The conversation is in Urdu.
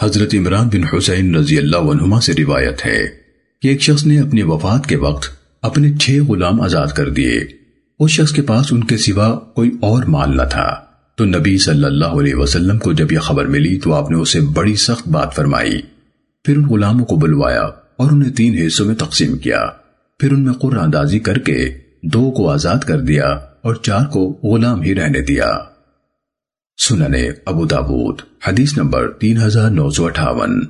حضرت عمران بن حسین رضی اللہ عنہما سے روایت ہے کہ ایک شخص نے اپنی وفات کے وقت اپنے چھ غلام آزاد کر دیے۔ اس شخص کے پاس ان کے سوا کوئی اور مال نہ تھا۔ تو نبی صلی اللہ علیہ وسلم کو جب یہ خبر ملی تو آپ نے اسے بڑی سخت بات فرمائی۔ پھر ان غلاموں کو بلوایا اور انہیں تین حصوں میں تقسیم کیا۔ پھر ان میں قرآن دازی کر کے دو کو آزاد کر دیا اور چار کو غلام ہی رہنے دیا۔ اور چار کو غلام ہی رہنے دیا سننے ابو داود